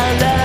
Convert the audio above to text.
I love